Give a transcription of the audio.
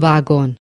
wagon